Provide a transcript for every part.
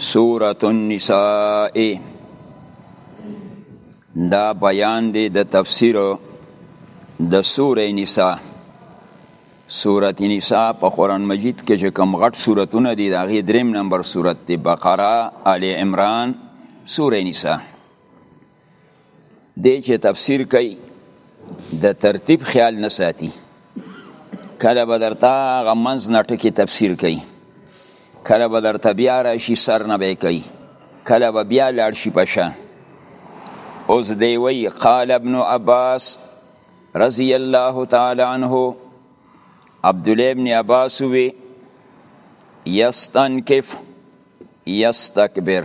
سورة النساء دا بیان دی د تفسیر د سورې نساء سورة نساء په قران مجید کې چې کوم غټ سوراتونه دي دا غي دریم نمبر سورته بقره آل عمران سورې نساء دی چې تفسیر کوي د ترتیب خیال نه ساتي کله به درته هغه منځ نه ټکي تفسیر کوي کله به درته بیا راشي سر نه به کوي کله به بیا لاړ شي په شا اوس دی وی قال ابن عباس رضی الله تعالی عنه عبد الله ابن عباس وی یستنکف یستکبر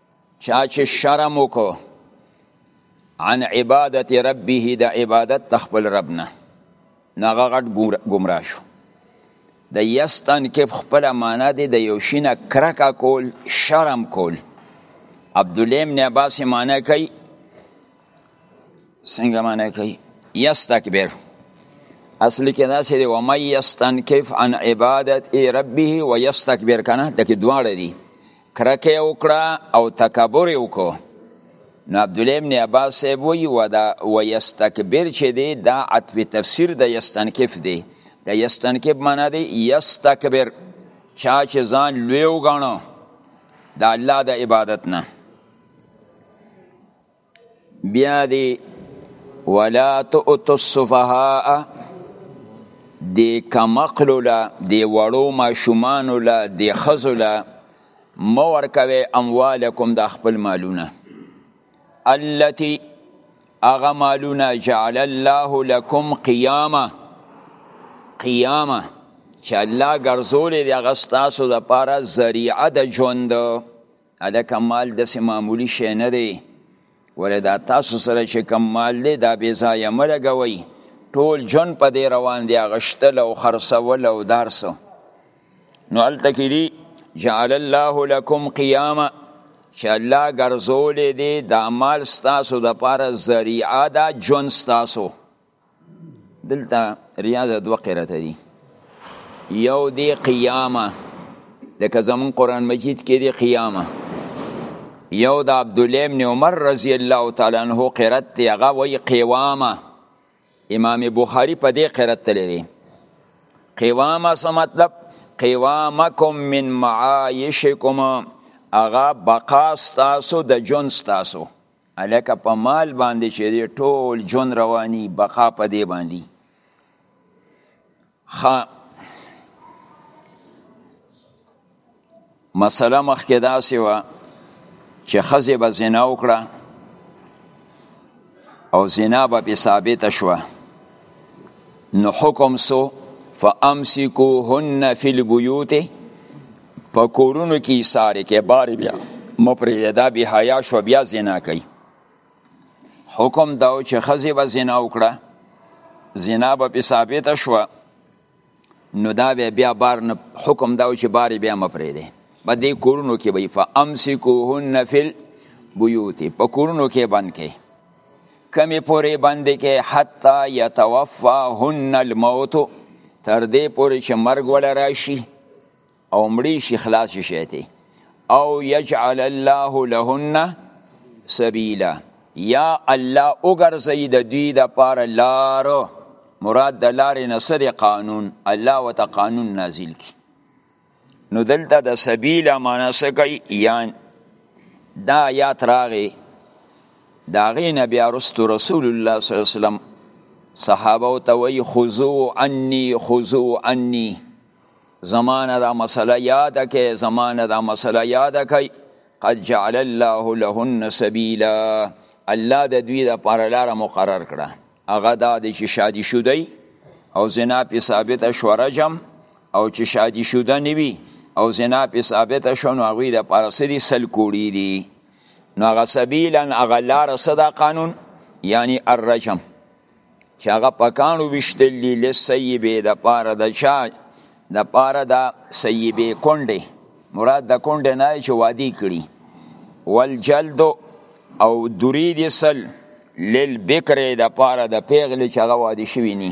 چا چې شرم وکړو عن عبادت ربه د عبادت د خپل رب نه نغه غټ گمراه شو د یستن کې خپل معنا دی د یو شینه کرکا کول شرم کول عبد الله ابن عباس معنا کوي څنګه معنا کوي یستكبر اصل کې دا سری و مې یستنکف عن عبادت ربه و یستكبر کنه د کې دواړه دي کرکه وکړه او تکبر یې وکړو نو عبدالله ابن عباس صاحب وی و دا و یستکبر چې دی دا عطف تفسیر د یستنکف دی د یستنکف معنا دی یستکبر چا چې ځان لوی وګڼو د الله د عبادت نه بیا دی ولا تؤتوا السفهاء دی کمقلو لا دی وړو ماشومانو لا دی خزو لا مور کوي اموالکم د خپل مالونه التي اغه مالونه جعل الله لكم قيامه قيامه چې الله ګرځولې دی هغه ستاسو لپاره ذریعه د ژوند هلکه مال داسې معمولي شی نه دی ولې دا تاسو سره چې کم مال دی دا بې ځایه مه لګوئ ټول ژوند په دې روان دی اغشتل او خرڅول او دا هر څه نو هلته کې دي جعل الله لکم قیاما چې الله ګرځولی دی دا مال ستاسو دپاره ذریعه ده ژوند ستاسو دلته ریاض دوه قرات دي یو دی قیامه لکه زمون قران مجید کې دی قیامه یو د عبد الله ابن عمر رضی الله تعالی عنہ قرات دی هغه وی قیامه امام بخاری په دې قرات تللی قیامه څه مطلب قیامکم من معایشکم اغا بقا ستاسو د جون ستاسو هلکه په مال باندې چې دی ټول جون رواني بقا په دی باندې خا مسله مخکې داسې وه چې ښځې به زنا وکړه او زنا به پې ثابته شوه نو حکم سو فامسکوهن فی البیوت په کورونو کې ساري کې بار بیا مپرې دا به حیا شو بیا زنا کوي حکم دا چې خزي به زنا وکړه زنا به په ثابت شو نو دا به بیا بار نه حکم دا چې بار بیا مپرې دي په دې کورونو کې به فامسکوهن فل بیوت په کورونو کې بند کې کمی پورې باندې کې حتا یتوفاهن الموت تر دې پورې چې مرګ ولا راشي او مړی شي خلاص شي ته او یجعل الله لهن سبیلا یا الله وګرځي د دوی د پاره لار مراد د لارې نه سره قانون الله وت قانون نازل کی نو دلته د سبیلا معنا څه کوي یا دا آیات راغی دا غي نبی ارستو رسول الله صلی الله علیه وسلم صحابه او توي خذو عني خذو عني زمانه دا مسله یاد کړئ زمانه دا مسله یاد کړئ قد جعل الله لهن سبیلا الله د دوی د پر لار مقرر کړه هغه دا د چې شادي شودی او زنا په ثابت شو رجم او چې شادي شوده نیوي او زنا په ثابت شو نو هغه د پر سری سل کوړي دي نو هغه سبیلا هغه لار صدا قانون یعنی الرجم چې هغه په کانو وشتل دي لسیبې د پاره د چا د پاره د سیبې کونډې مراد د کونډې نه چې وادي کړي والجلد او دوری دي سل لیل بکرې د پاره د پیغلې چې هغه وادي شوي ني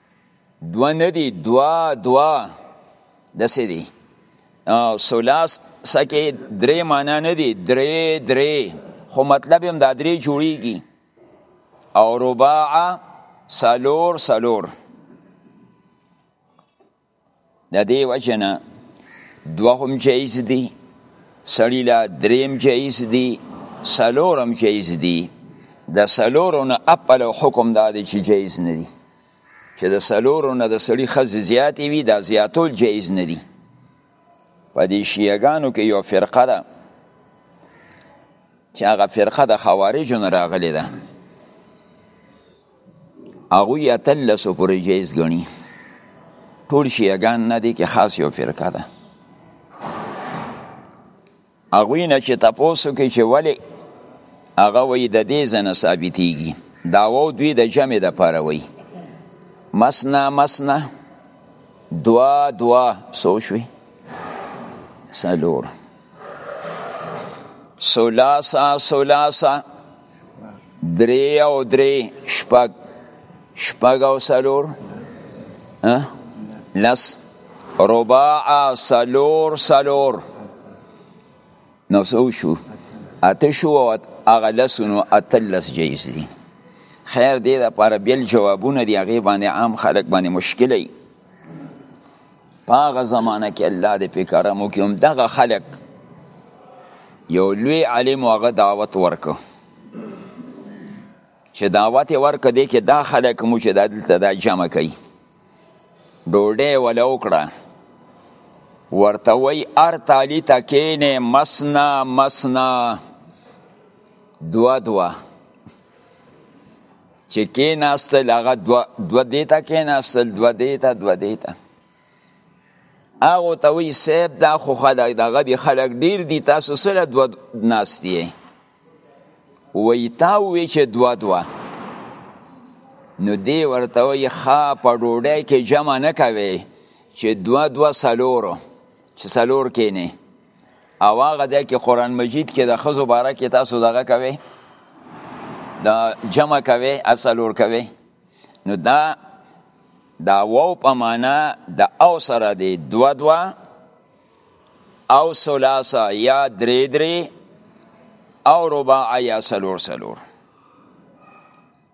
دوه نه دي دوا دوا دسې دي سلاس سکه درې معنا نه دي درې درې خو مطلب هم دا درې جوړیږي او رباع سلور سلور د دې وجه نه دوهم جایز دی سړی لا دریم جایز دی سلورم جایز دی د سلورو نه اپل حکم دا دی چې جایز نه دی چې د سلورو نه د سړی خزې زیاتې وي دا زیاتول جایز نه دی په دې شیعګانو کې یو فرقه ده چې هغه فرقه د خوارجو نه راغلې ده هغوی اتلسو پورې جایز ګڼي ټول شیعګان نه دي کې خاص یو فرقه ده هغوی نه چې تپوسو کې چې ولې هغه وایي د دې ځنه ثابتېږي داوو دوی د جمع د پاره وایي مسنا مسنا دوا دوا سوشوي سلور سلاسا سلاسا درې او درې شپږ شپږ او سلور لس رباع سلور سلور نو څو شو اته شو او هغه لسونو اتلس جایز دي خیر دې لپاره بیل جوابونه دي هغې باندې عام خلک باندې مشکل وي پاغه زمانه کې الله دې په کرم وکړي هم دغه خلک یو لوی عالم هغه دعوت ورکو چې دعوت ورکو دې کې دا خلک مو چې دلته دا جمع کوي ډوډۍ ولا وکړه ورته وای ار تالی تکینه مسنا مسنا دوا دوا چې کیناستل هغه دو, دو دیتا کیناستل دو دیتا دو دیتا هغه ته وی سیب دا خو خلک دغه دی خلک ډیر دی تاسو سره دو ناستی وی تا وی چې دو دو نو دی ورته وی خا په ډوډۍ کې جمع نه کوي چې دو دو سلورو چې سلور کینه او هغه دی کې قران مجید کې د خزو باره کې تاسو دغه کوي دا جمع کوي اصلور کوي نو دا دا وو په معنا د او سره دی دوا دوا او ثلاثه یا درې درې او رباع یا سلور سلور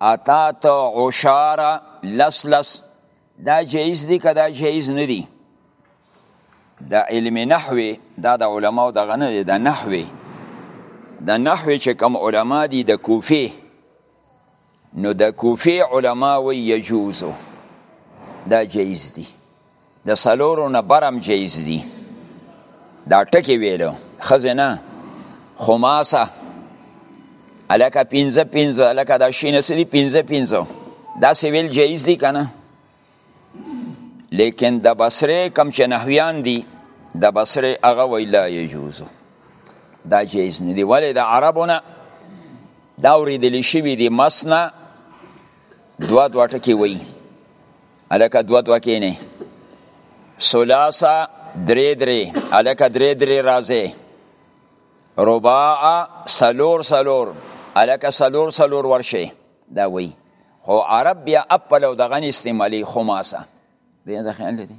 اتات عشار لس لس دا جایز دی که دا جایز نه دی د علم نحوی دا د علماو دغه نه دی د نحوی د نحوی چې کوم علما دي د کوفی نو د کوفی علما وی یجوزو دا جایز دی د سلورو نه برم جایز دی دا ټکی ویلو خزه نه خماسه الکه پینزه پینزه الکه دا شینه سری پینزه پینزه دا سویل جایز دی کنه لیکن د بصره کم چې نحویان دی د بصره هغه ویلا یجوزو دا جایز نه دی ولی د عربونه دا اوریدلی شوی دی مسنا دوا دوا ټکی وی الکه دوه دوه کینې ثلاثه درې درې الکه درې درې راځې رباع سلور سلور الکه سلور سلور ورشي دا وی خو عرب بیا اپل او دغه استعمالي خماسه دې ځخه لري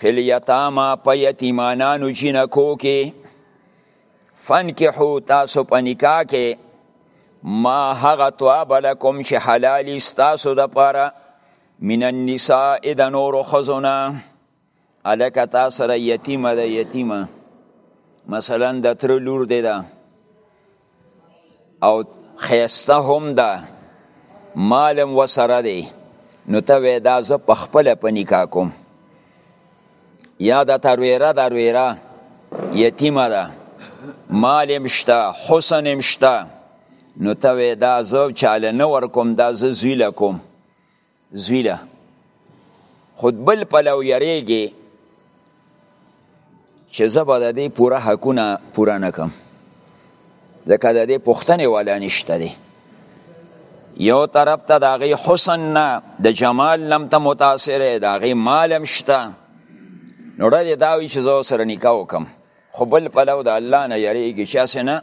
فی الیتاما په یتیمانانو جنکو کې فنکحو تاسو په نکاح کې ما هغه تواب لکم چې حلالی ستاسو د پاره من النساء د نور خزونه الکه تا سره یتیمه ده یتیمه مثلا د تر لور دی ده او خیسته هم ده مالم وسره دی نو ته وې دا زه په خپل په نکاح کوم یا د ترویره د رویره یتیمه ده مالم شته حسن هم شته نو ته وې دا زه چاله نه ورکوم دا زه زویله کوم زوی ده خود بل پلو یریږي چې زه به د دې پوره حقونه پوره نه کم ځکه د دې پښتنې والا نشته دی یو طرف ته د هغې حسن نه د جمال نم ته متاثر دی د هغې مال هم شته نو ډه دې دا وي چې زه سره نکاح وکم خو بل پلو د الله نه یریږي چې هسې نه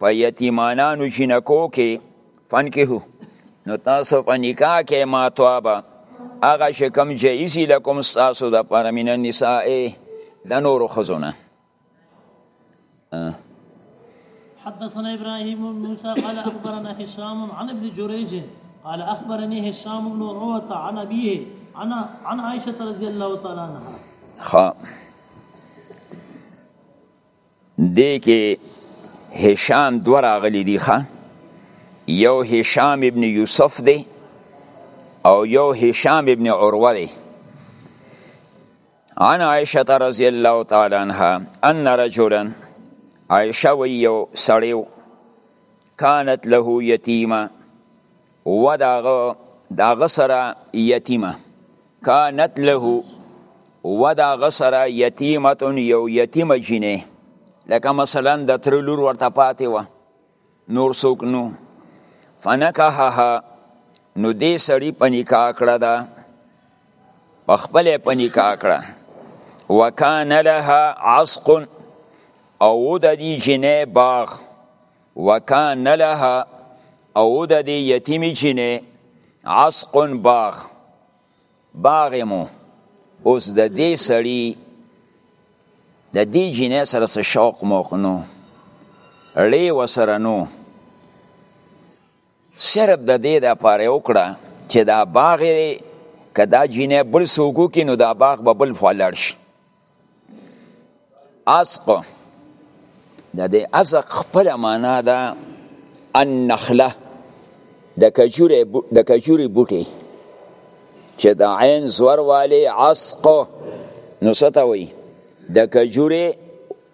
په یتیمانانو جنکو کې فنکهو نو تاسو په نکاح کې ما توابه هغه چې کوم جایزي لکم ستاسو د پاره من النساء د نورو ښځو نه حدثنا ابراهيم بن موسى قال اخبرنا هشام عن ابن جريج قال اخبرني هشام بن عروه عن ابيه عن عن عائشه رضي الله تعالى عنها دې کې هشام دوه راغلي دي ښه یو هشام ابن یوسف دی او یو هشام ابن عروه دی عن عائشه رضی الله تعالی عنها ان رجلا عائشه وی یو سړیو کانت له یتیمه و داغه داغه سره یتیمه کانت له و داغه سره یتیمه یو یتیمه جینه لکه مثلا د تر لور ورته پاتې و نور څوک نو فنکحها نو دې سړی په نکاح کړه دا په خپل په نکاح کړه وکان لها عسق او د دې جنې باغ وکان لها او د دې یتیمې چینې عسق باغ باغ مو اوس د دې سړی د دې جینې سره څه شوق موخ نو ړې وسره نو صرف د دې د پاره وکړه چې دا باغ که دا جینې بل سوکو کې نو دا باغ به بل فلړ شي اسق د دې اسق خپل معنا ده النخله د کجوري د کجوري بوټي چې د عین زور والي عسق نو څه ته وایي د کجوري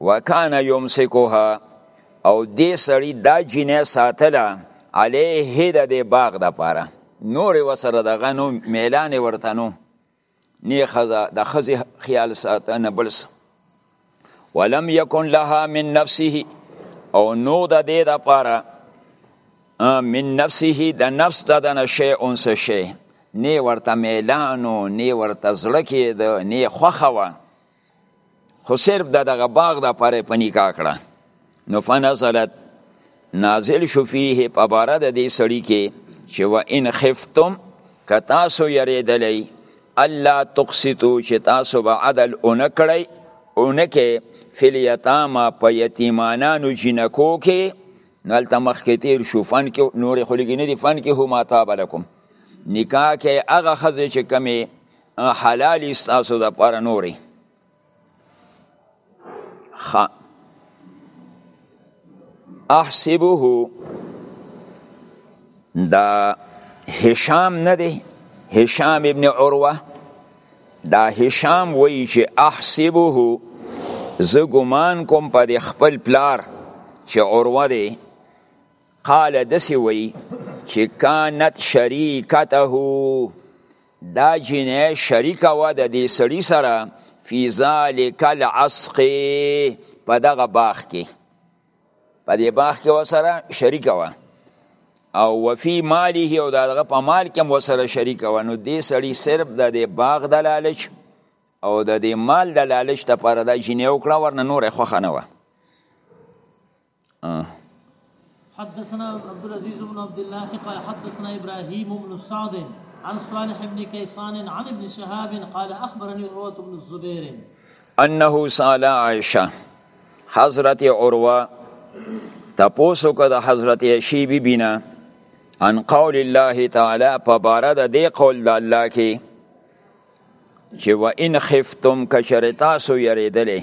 وکان یمسکوها او دې سړی دا جنې ساتله علیه د دې باغ د پاره نور وسره د غنو میلان ورته نو نه خزه د خزه خیال ساتنه بلس ولم یکن لها من نفسه او نو د دې د پاره من نفسه د نفس د دنه شی اونس شی نه ورته میلانو نه ورته زړه کې د نه خوخه و خو صرف د دغه باغ د پاره په نکاح کړه نو فنزلت نازل شو فيه په بار د دې سړی کې چې و ان خفتم که تاسو یریدلی الله تقسطو چې تاسو به عدل اونه کړی اونه کې فل یتاما په یتیمانانو جنکو کې نو هلته مخکې تیر شو فن کې نورې خلګې نه دي فن کې هما تاب لکم نکاح کې هغه ښځې چې کمې حلالي ستاسو د پاره نوري خ احسبه دا هشام نه دی هشام ابن عروه دا هشام وایي چې احسبه زه ګمان کوم په د خپل پلار چې عروه دی قال دسی وی چې کانت شریکته دا جنې شریکه وه د دې سړي سره فی ذالک العسق په دغه باغ کې په دې باغ کې وسره شریکه وه او وفي ماله او دغه په مال کې وسره شریکه وه نو دې سړي صرف د دې باغ د لالچ او د دې مال د لالچ لپاره دا جنې وکړه ورنه نور خوښه نه وه اه. حدثنا عبدالعزيز بن عبدالله قال حدثنا ابراهيم بن سعد عن صالح بن كيسان عن ابن شهاب قال اخبرني عروة بن الزبير انه سال عائشه حضرت عروه تپوسو که د حضرت عائشه بی بنا ان قول الله تعالی په بار د دی قول د الله کې چې و ان خفتم کشرتا سو یریدلې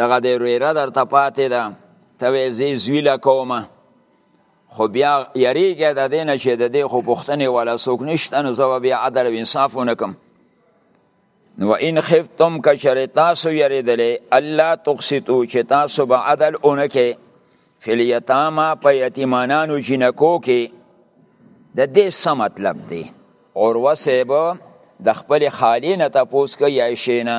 دغه د رویره درته پاتې ده ته وې زی زویله کومه خو بیا یریږه د دینه چې د دې خو پښتنې ولا سوک نشته نو زو بیا عدل او انصاف ونکم نو ان خفتم کشر تاسو یریدلې الله تقسطو چې تاسو به عدل اونکه فلیتاما په یتیمانانو جنکو کې د دې څه مطلب دی اور وسه به د خپل خالی نه تاسو کې یا شینه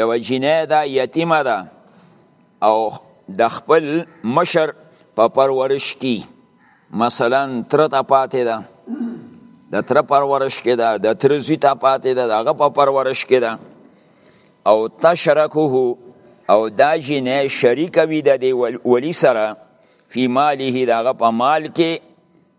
یو جنې دا یتیمه ده او د خپل مشر په پرورش کې مثلا تر ته پاتې ده د تر پرورش کې ده د تر زی ته پاتې ده دغه په پرورش کې ده او تشرکه او دا جنې شریک وي د ولی سره فی ماله دغه په مال کې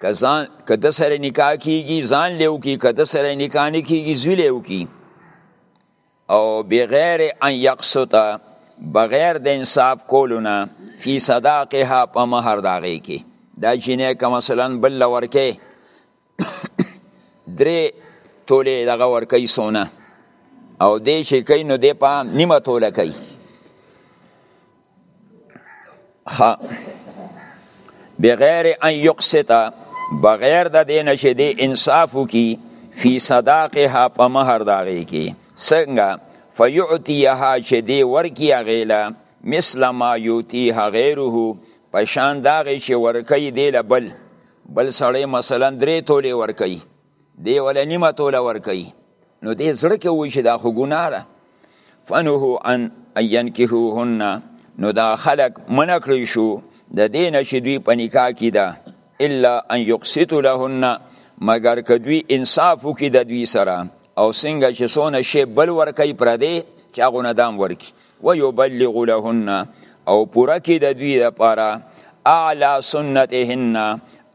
که ځان که د سره نکاح کیږي ځان لیو کی که د سره نکاح نه کیږي زوی لیو کی او بغیر ان یقصتا بغیر د انصاف کولونه فی صداقها په مہر داغه کی دا جنې که مثلا بل لورکه درې تولې دغه ورکوي سونه او دی چې کوي نو دی په نیمه توله کوي بغیر ان یقسطه بغیر د دې نه چې دی انصاف وکړي فی صداقها په مهر د هغې کې څنګه فیعطیها چې دی ورکي هغې له مثل ما یوتیها غیره په شان د هغې چې ورکوي دی له بل بل سړی مثلا درې تولې ورکوي دی ولا نیمه توله ورکوي نو دې زړه کې وایي چې دا خو ګناه ده فنهو ان ینکحوهن نو دا خلک منع کړی شو د دې نه چې دوی په نکاح کې ده الا ان یقسطو لهن مګر که دوی انصاف وکړي د دوی سره او څنګه چې څونه شی بل ورکوي پردی چې هغونه دام ورکي ويبلغ لهن او پوره کې د دوی لپاره اعلی سنتهن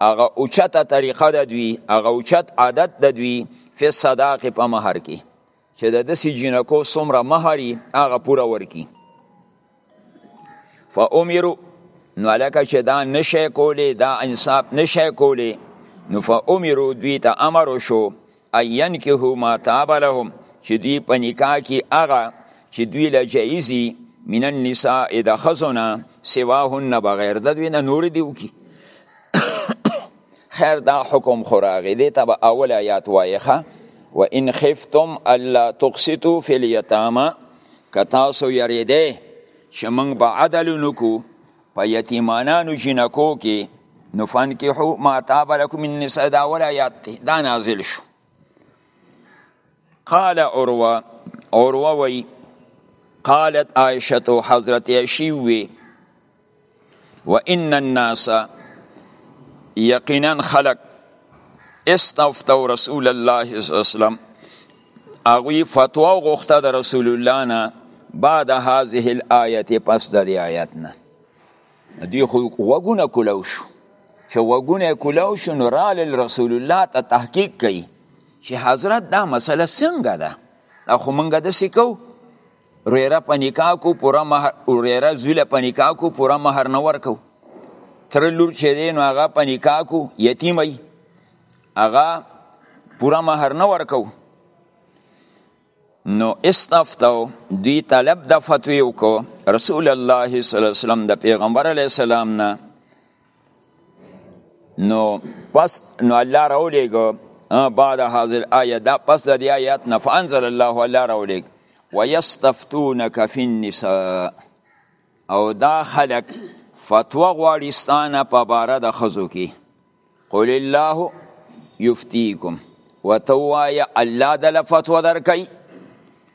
هغه اوچته طریقه د دوی هغه اوچت عادت د دوی په صداق په مہر کې چې د دسی جنکو څومره مہري هغه پوره ورکي فامرو نو لکه چې دا نشه کولی دا انصاف نشه کولی نو فامرو دوی ته امر شو اين کې هو ما تاب لهم چې دوی په نکاح کې هغه چې دوی له جایزي من النساء د خزونه سواهن بغیر د دوی نه نور دیو کی خیر دا حکم خوراغی دی تب اول آیات وایخه و ان خفتم الا تقسطو فی الیتاما که تاسو یریدی چې موږ به عدل نکو په یتیمانانو جنکو کې نو فنکحو ما تاب لکم من النساء دا اول آیات دی دا نازل شو قال عروه عروه وی قالت عائشه حضرت عائشه وی وان الناس یقینا خلق استفتوا رسول الله صلی الله علیه وسلم اغوی فتوا غوښته د رسول الله نه بعد هذه الآیت پس د دې آیت نه دوی خو وګونه کولاو شو چې وګونه کولاو شو نو رال رسول الله ته تحقیق کوي چې حضرت دا مسله څنګه ده خو مونږ د سکو ریره په نکاح کو پوره مہر ریره زویله په نکاح کو پوره مہر نه ورکو تر لور چې دی نو هغه په نکاح کو یتیمه هغه پوره مہر نه ورکو نو استفتو دوی طلب د فتوی وکړو رسول الله صلی الله علیه وسلم د پیغمبر علیه السلام نه نو پس نو الله راولېږه بعد هذه الآية دا پس د دې آیات نه فانزل الله الله راولېږ ويستفتونك في النساء او دا خلق فتوا غواړي ستانه په باره د ښځو کې قل الله یفتیکم ورته ووایه الله دله فتوا درکوي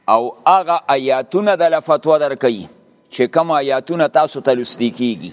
او هغه آیاتونه دله فتوا درکوي چې کوم آیاتونه تاسو ته لوستي کیږي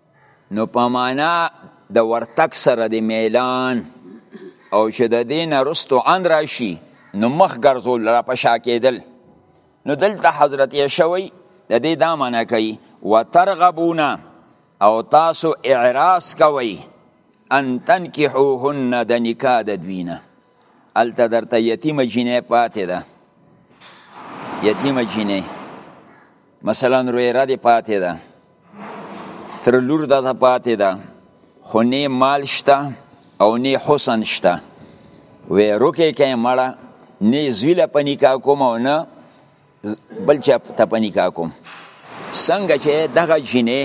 نو په معنا د ورتک سره د میلان او چې د دین رستو ان راشي نو مخ ګرځول را پشا کېدل نو دلته حضرت یشوی د دې دا معنا کوي وترغبونا او تاسو اعراض کوي ان تنکحوهن د نکاح د دوینه الته درته یتیمه جینې پاتې ده یتیمه جینې مثلا رویره دی پاتې ده تر لور ده ده پاتې ده خو نه مال شته او نه حسن شته وې روکې کې مړه نه زویله په نکاح کوم او نه بل چا ته په نکاح کوم څنګه چې دغه جینې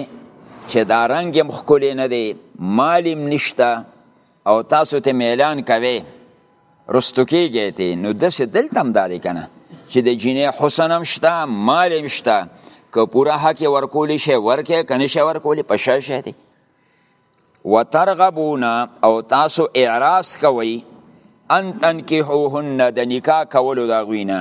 چې دا رنګ هم ښکلی نه دی مال هم نشته او تاسو ته میلان کوي رستو کېږي ته نو داسې دلته هم دا دی که نه چې د جینۍ حسن هم شته مال هم شته که پوره حق یې ورکولی شي ورکړي که نه شي ورکولی په شا شی دی وترغبون او تاسو اعراض کوئ ان تنکحوهن د نکاح کولو د هغوی نه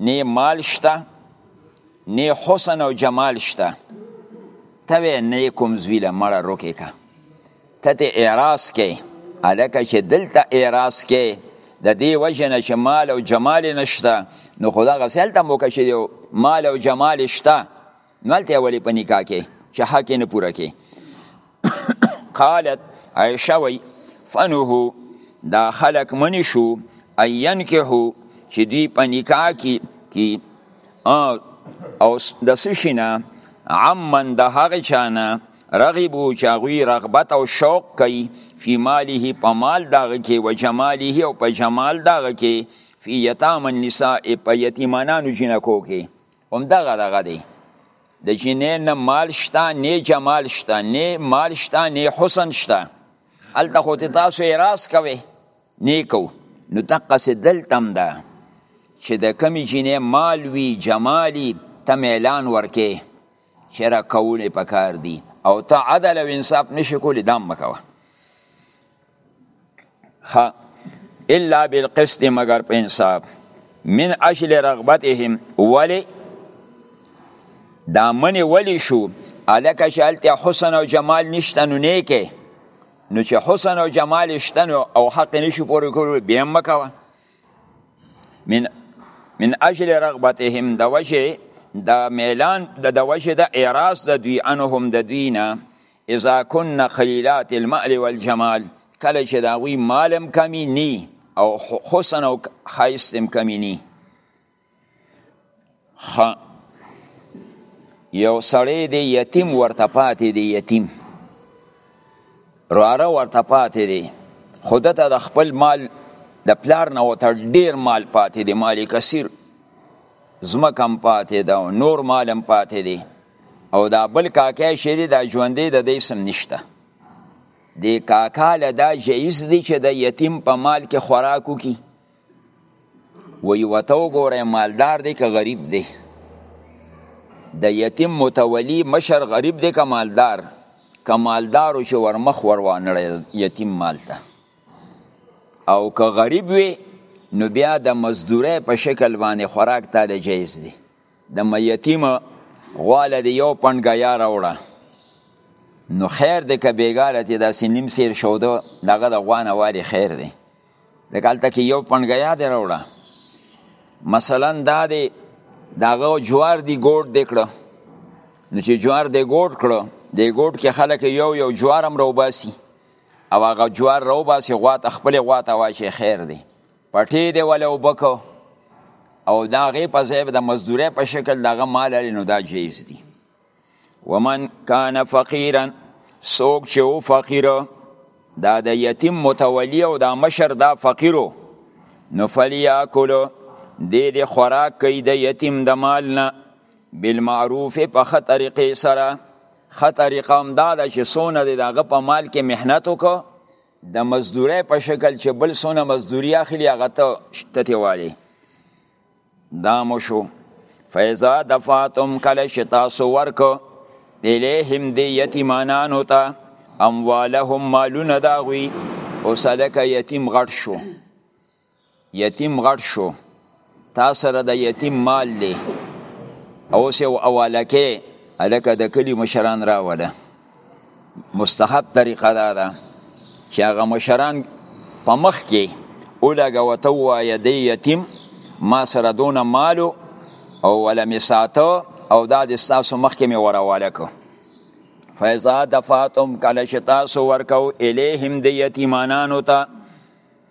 نی مال شته نی حسن او جمال شته ته وې نه کوم زوی له مړه روکې کا ته ته اعراض کې الکه چې دلته اعراض کې د دې وجه نه چې مال او جمال نشته نو خدا غسل ته مو کې مال او جمال شته نو هلته ولې په نکاح کې چې حق یې نه پوره کې قالت عایشه وی فنه دا خلق منی شو عین کې هو چې دوی په نکاح کې کی او د سشینا عمن د هغه چانه رغبو چې هغوی رغبت او شوق کوي فی ماله په مال دغه کې و جماله او په جمال دغه کې فی یتام النساء په یتیمانانو جنکو کې هم دغه دغه دی د جنې نه مال شته نه جمال شته نه مال شته نه حسن شته هلته خو ته تاسو یې راس کوئ نیکو نو دقسې دلته هم ده چې د کمې جنې مال وي جمالي ته میلان ورکې چې را کول پکار دي او ته عدل او انصاف نشي کولی دام مکوه ها الا بالقسط مگر په انصاف من اجل رغبتهم ولی دا منی ولی شو الکه چې هلته حسن او جمال نشته نو نیکه نو چې حسن او جمال شته نو او حق نشو پورې کولو بیا هم مکوه من من اجل رغبتهم د وجه د میلان د د وجه د اعراض د دوی انهم د دوی نه اذا کن قلیلات المال والجمال کله چې دا غوی مالم کمی نی او حسن او خایستم کمی نی خ یو سړی دی یتیم ورته پاتې دی یتیم راره ورته پاتې دی خود ته د خپل مال د پلار نه وته ډیر مال پاتې دی مال کثیر زمکه هم پاتې ده او نور مال هم پاتې دی او دا بل کاکای شې دی دا ژوندې د دې سم نشته دی کاکا له دا جایز دی چې د یتیم په مال کې خوراک وکړي وی وته وګوره مالدار دی که غریب دی د یتیم متولی مشر غریب دی که مالدار که مالدارو چې ورمخ وروانړی یتیم مال ته او که غریب وي نو بیا د مزدورۍ په شکل باندې خوراک تا د جایز دی د یتیم غواله دی یو پنډ ګیا راوړه نو خیر دی که بیګاله تی داسې نیم سیر شوده دغه د غوانه والی خیر دی ځکه هلته کې یو پنډ ګیا دی راوړه مثلا دا دی دغه جوار دی ګوډ دی کړه نو چې جوار دی ګوډ کړه دی ګوډ کې خلک یو یو جوار هم روباسي او هغه جوار راو باسي غوا ته خپل غوا ته واشي خیر دی پټې دی ولې وبکو او دا غي په ځای د مزدوري په شکل دغه مال لري نو دا جایز دي ومن کان فقیرا سوک چې او فقیر دا د یتیم متولی او دا مشر دا فقیرو نو فلیاکلو دې دې خوراک کوي د یتیم د مال نه بالمعروف په ښه طریقې سره ښه طریقه هم دا ده چې څونه دی د هغه په مال کې محنت وکړو د مزدورۍ په شکل چې بل څونه مزدوري اخلي هغه ته تتې والي دا مو شو فیضا دفاتم کله چې تاسو ورکو الیهم دی یتیمانانو ته اموالهم مالونه داغوی او سلک یتیم غټ شو یتیم غټ شو تا سره د یتیم مال دی اوس یو اواله کې الکه د کلی مشران راوله مستحب طریقه دا ده چې هغه مشران په مخ کې اولګه وته وایه دی یتیم ما سره دون مالو او ولا می ساته او دا د تاسو مخ کې می ورواله کو فیضا دفاتم کله چې تاسو ورکو الیهم د یتیمانانو ته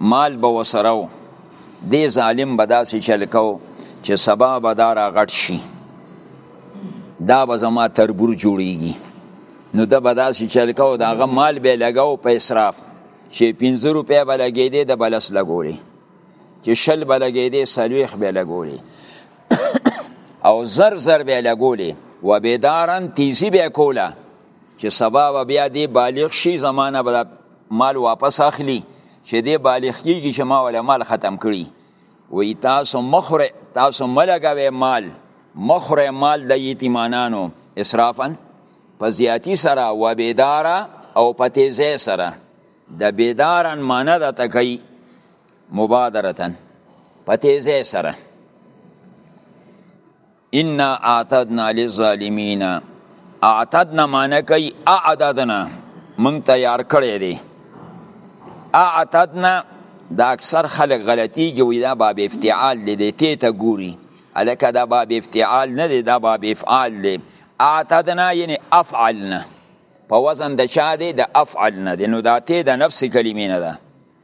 مال به وسره و دی ظالم به داسې چل کو چې سبا به دا را غټ شي دا به زما تربور جوړیږي نو د به داسې چل کو د هغه مال به لګاو په اسراف چې پنځه روپۍ به لګېدې د بلس لګولې چې شل به لګېدې څلوېښت به لګولې او زر زر به لګولې و بېدارن تیزي به کوله چې سبا به بیا دې بالغ شي زمانه به مال واپس اخلي چې دې بالغ کیږي چې ما ولا مال ختم کړي وی تاسو مخره تاسو ملګوي مال مخره مال د یتیمانانو اسرافن په زیاتی سره و بیدارا او په تیزه سره د بیدارن معنی د تکي مبادرتن په تیزه سره انا اعتدنا للظالمین اعتدنا معنی کوي اعددنا مونږ تیار کړی دی اعتدنا دا اکثر خلک غلطیږي وي دا باب افتعال دی دی تی ته ګوري الکه دا باب افتعال نه دی دا باب افعال دی اعتدنا یعنی افعلنا په وزن د چا دی د افعلنا دی نو دا تی د نفس کلمې نه ده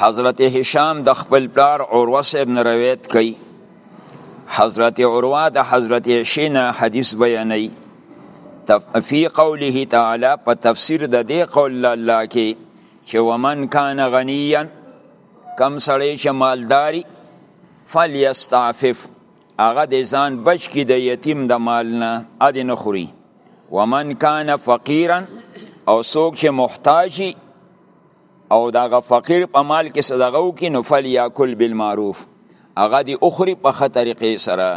حضرت هشام د خپل پلار عروه صاحب نه روایت کوي حضرت عروه د حضرت عشی نه حدیث بیانوي فی قوله تعالی په تفسیر د دې قول الله کې چې ومن کان غنیا کم سړی چې مالداری فلیستعفف هغه د ځان بچ کی د یتیم د مال نه اد نه خوري ومن کان فقیرا او څوک چې محتاجی او دغه فقیر په مال کې صدقه وکړي نو فل یاکل بالمعروف هغه دی اخري په ښه طریقې سره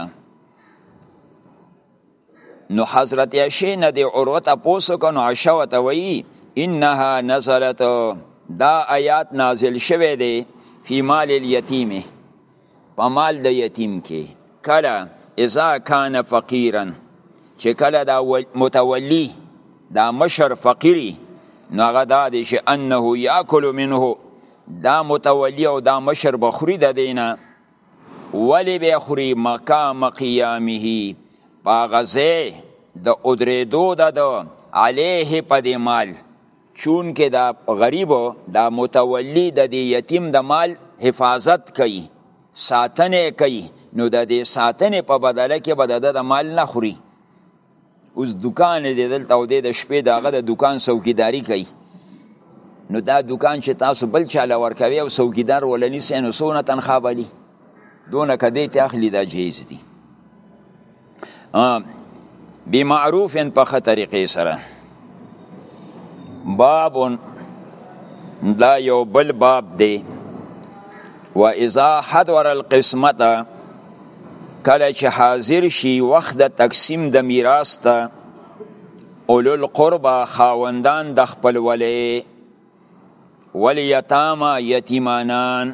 نو حضرت عائشه نه دی عروه تاسو کو نو عائشه وته وی انها نزلت دا آیات نازل شوه دی فی مال الیتیمه په مال د یتیم کې کله اذا کان فقیرا چې کله دا متولی دا مشر فقیری نو هغه دا دی چې انه یاکل منه دا متولی او دا مشر بخوری د دینه ولی به خوری مقام قیامه پاغزه د ادریدو د علیه په دی مال چون کې دا غریب دا متولی د دې یتیم د مال حفاظت کوي ساتنه کوي نو د دې ساتنې په بدله کې به د مال نه خوري اوس دکان دې دلته او دې د شپې دغه د دکان څوکیداری کوي نو دا دکان چې تاسو بل چاله ورکوي او څوکیدار ولنی سې نو سونه تنخوا بلی دونه کدی ته اخلي دا جیز دي بمعروف په خه طریقې سره باب دا یو بل باب دی و اذا حضر القسمت کله چې حاضر شي وخت د تقسیم د میراث ته اولو القربا خاوندان د خپل ولې ولیتاما یتیمانان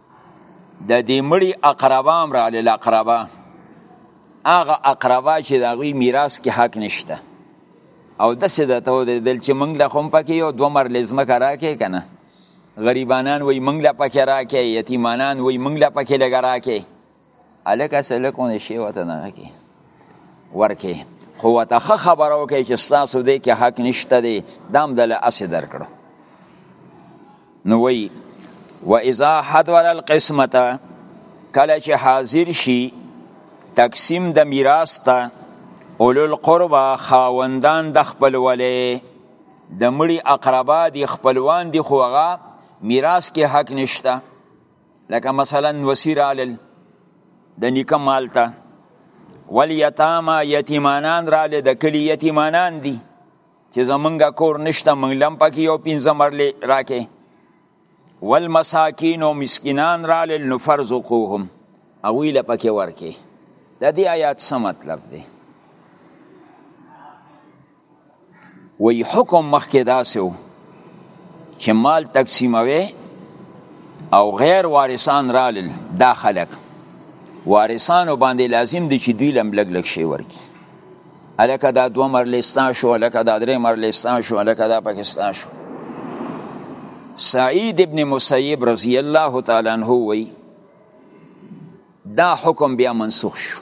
د دې مړي اقربا هم راغلل اقربا هغه اقربا چې د هغوی میراث کې حق نشته او داسې درته ودرېدل چې موږ له هم پکې یو دوه مرلې ځمکه راکې که نه غریبانان وایي موږ له پکې راکې یتیمانان وایي موږ له پکې لږه راکې الکه سلکونه شی وته نه کی ورکه خو وته خبره وکي چې تاسو دې کې حق نشته دی دام دل اس درکړو نو وی و اذا حضر القسمه کله چې حاضر شي تقسیم د میراث ته اولو القربا خاوندان د خپل ولې د مړي اقربا دي خپلوان دي خو هغه میراث کې حق نشته لکه مثلا وسی رالل د نیکه مال ته ولیتاما یتیمانان رالل د کلی یتیمانان دي چې زمونږ کور نشته مونږ لم پکې یو پنځه مرلې راکې والمساکین او مسکینان رالل نو فرزقوهم او ویله پکې ورکې د دې آیات څه مطلب دی وی حکم مخکې داسې و چې مال تقسیموي او غیر وارثان رالل دا خلک وارثانو باندې لازم دي چې دوی لم لګ لګ شي ورکی الکه دا دوه مرلستا شو الکه دا درې مرلستا شو الکه دا پاکستان شو سعید ابن مسیب رضی الله تعالی عنہ وی دا حکم بیا منسوخ شو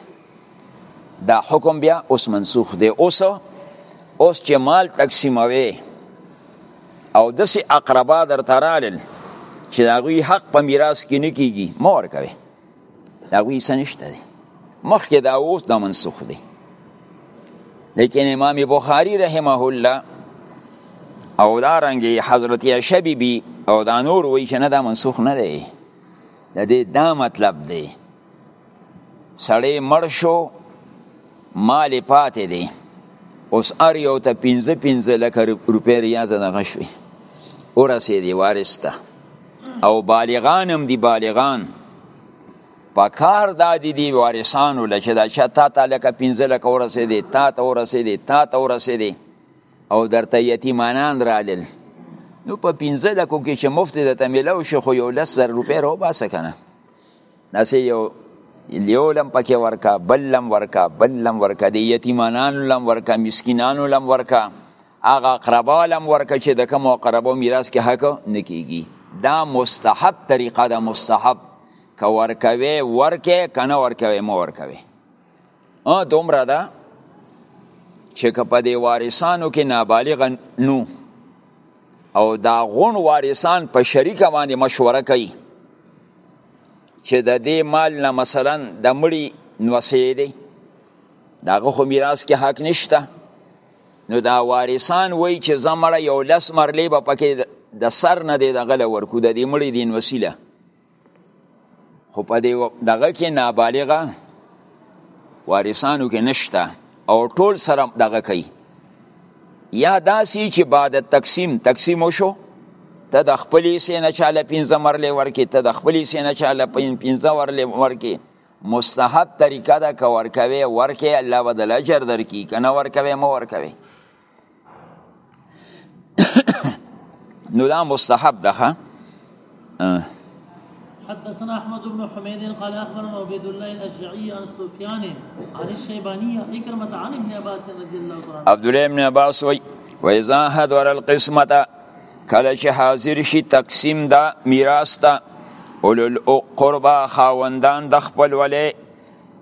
دا حکم بیا اوس منسوخ دی اوس اوس چې مال تقسیموي او دسی اقربا در ترالل چې دا غوی حق په میراث کې نه کیږي مور کوي دا غوی سنشته دی مخکې دا اوس دا منسوخ دی لیکن امام بخاری رحمه الله او دا رنګي حضرت عائشہ بی بی او دا نور وی چې نه دا منسوخ نه دی د دې دا مطلب دی سړی مړ شو مال پاتې دی اوس ار یو ته پنځه پنځه لکه روپۍ ریاضه دغه شوې ورسېدې وارث ته او بالغان هم دي بالغان په کار دا دي دي وارثانو له چې دا چا تا ته لکه پنځه لکه ورسېدې تا ته ورسېدې تا ته ورسېدې او درته یتیمانان رالل نو په 15 دکو کې چې مفتی د تملو شي خو یو لس زر روپۍ راو باسه کنه داسې یو لیولم پکې ورکا بلم ورکا بلم ورکا د یتیمانان لم ورکا مسکینانو لم ورکا هغه اقربا لم ورکا چې د کوم اقربا میراث کې حق نه کیږي دا مستحب طریقه ده مستحب که ورکوي ورکه کنه ورکوي مو ورکوي ا دومره ده چې که په دې وارثانو کې نابالغ نو او دا غون وارثان په شریکه باندې مشوره کوي چې د دې مال نه مثلا د مړي نوسې دی داغه خو میراث کې حق نشته نو دا وارثان وای چې زمړه یو لس مرلې به پکې د سر نه دی دغه لور کو د دې مړي دین وسیله خو په دې دغه کې نابالغه وارثانو کې نشته او ټول سره دغه کوي یا داسې چې بعد تقسیم تقسیم وشو ته د خپلې سې نه چاله پنځه مرلې ورکې ته د خپلې سې نه چاله پنځه ورلې ورکې مستحب طریقه ده که ورکوې ورکې الله به د اجر درکړي که نه ورکوې مه ورکوې نو دا مستحب ده حدثنا احمد بن حميد قال اخبرنا عبيد الله الاشجعي عن سفيان عن الشيباني عكرمه عن ابن عباس رضي الله عنه عبد الله بن عباس وي واذا حضر القسمه کله چې حاضر شي تقسیم دا میراث ته اولل قربا خاوندان د خپل ولې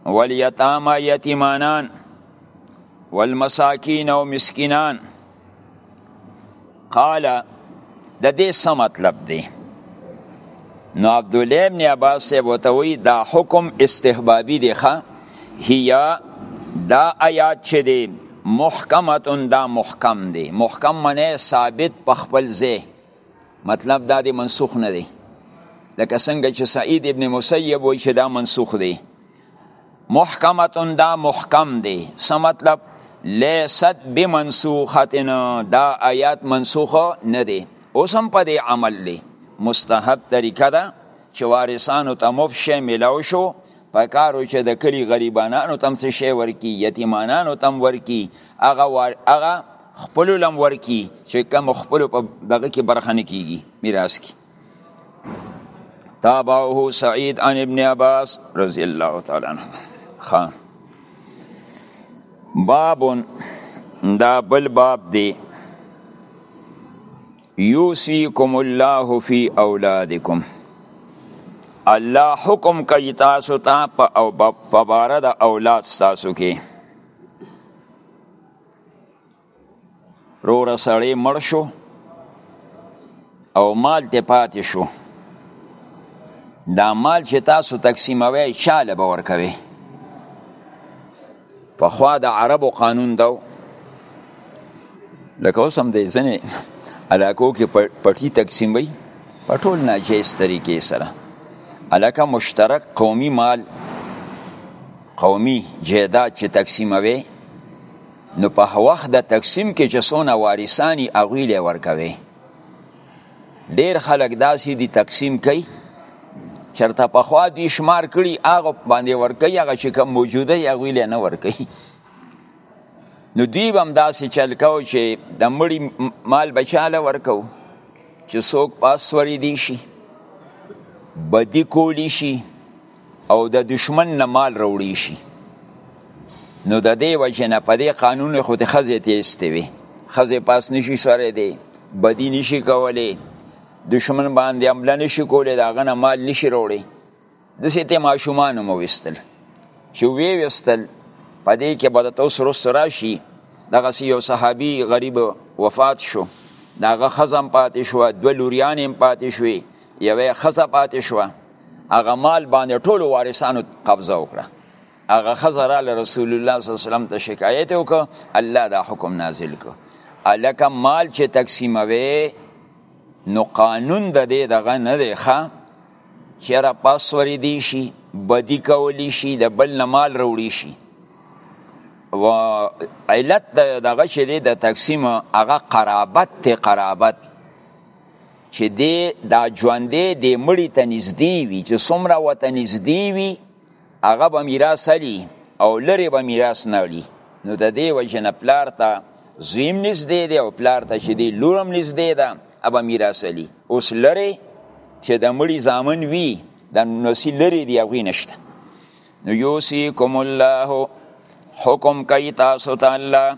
ولیتاما یتیمانان والمساکین او مسکینان قال د دې څه مطلب دی نو عبد الله ابن عباس صاحب وتوی دا حکم استحبابي دی ښه هيا دا آیات چې دی محکمتون دا محکم دی محکم منه ثابت په خپل ځای مطلب دا دی منسوخ نه دی لکه څنګه چې سعید ابن مسیب وایي چې دا منسوخ دی محکمتون دا محکم دی څه مطلب لیست بمنسوختن دا آیات منسوخ نه دی اوس هم په دې عمل دی مستحب طریقه ده چې وارثانو ته مفشه ملاو شو په کارو چې د کلی غریبانانو تم څه شی ورکی یتیمانانو تم ورکی هغه وار... هغه خپل لم ورکی چې کم خپل په دغه کې برخه نه کیږي میراث کې تابعه سعید عن ابن عباس رضی الله تعالی عنہ خان باب دا بل باب دی یوسیکم الله فی اولادکم الله حکم کوي تاسو ته په او په بار د اولاد تاسو کې روره سړی مړ شو او مال ته پاتې شو دا مال چې تاسو تقسیموي چاله به ورکوي په خوا د عربو قانون دا لکه اوس هم د ځنې علاقو کې پټي تقسیم وي په ټول ناجیز طریقې سره علاقه مشترک قومي مال قومي جیدات چې تقسیموي نو په وخت د تقسیم کې چې څونه وارثانی هغوی له ورکوي ډیر خلک داسې دي تقسیم کوي چرته په خوا دوی شمار کړي هغه باندې ورکوي هغه چې کوم موجوده یې هغوی له نه ورکوي نو دوی به هم داسې چل کو چې د مړي مال به چاله ورکو چې څوک پاس سوري دی شي بدی کولی شي او د دشمن نه مال راوړی شي نو د دې وجه نه په دې قانون خو د خزې تیستې وي خزې پاس نشي سره دی بدی نشي کولی دشمن باندې عمله نشي کولی د هغه نه مال نشي راوړی داسې ته ماشومان هم وویستل چې ویې ویستل په دې کې به درته اوس وروسته راشي دغسې یو صحابي غریب وفات شو د هغه ښځه هم پاتې شوه دوه لوریانې هم پاتې شوې یوه ښځه پاتې شوه هغه مال باندې ټولو وارثانو قبضه وکړه هغه خزه راله رسول الله صلی الله علیه وسلم ته شکایت وکړ الله دا حکم نازل کړ الکه مال چې تقسیموي نو قانون د دې دغه نه دی ښه چېره پاس وری دی شي بدی کولی شي د بل نه مال راوړي شي و علت دغه چې دی د تقسیم هغه قرابت ته قرابت چې دی دا ژوندې دی مړی ته نږدې وي چې څومره وته نږدې وي هغه به میراث علي او لرې به میراث نه علي نو د دې وجه نه پلار ته زویم نږدې دی او پلار ته چې دی لور هم نږدې ده ابه میراث علي اوس لرې چې د مړي زامن وي د نسی لرې دی هغوی نشته نو یوسیکم الله حکم کوي تاسو ته الله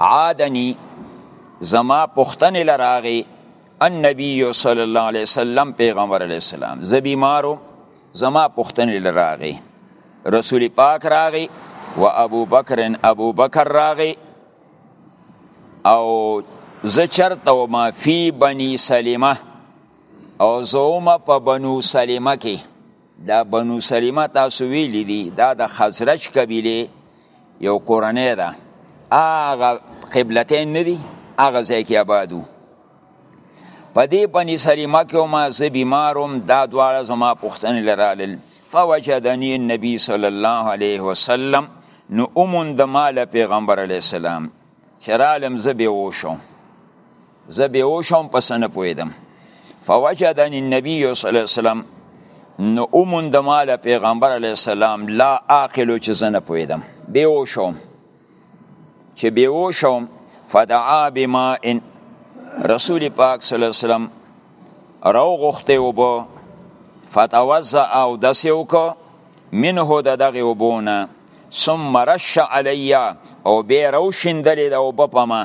عادنی زما پختن لراغی النبی صلی الله علیه وسلم پیغمبر علیه السلام زه بیمارو زما پختن لراغی رسول پاک راغی و ابو بکر ابو بکر راغی او زه چرته و ما فی بنی سلمه او زوم په بنو سلمه کې دا بنو سلیمه تاسو ویلی دی دا د خزرج قبیله یو کورنۍ ده هغه قبلتین نه دي هغه ځای کې آبادو په دې بني سلیمه کې ما زه بیماروم دا دواړه زما پوښتنې لرالل فوجدنی النبی صلی الله علیه وسلم نو اومون د مال پیغمبر علیه السلام چرالم زه به وشم زه به وشوم پس نه پویدم فوجدنی النبی صلی الله علیه وسلم نو اومون د مال پیغمبر علی السلام لا عاقل چې زنه پویدم به وشوم چې به وشوم فدعا بما ان رسول پاک صلی الله علیه وسلم راو غخته وبو فتوزع او دسیو کو منه د دغه وبونه ثم رش علی او به روشندل د وب پما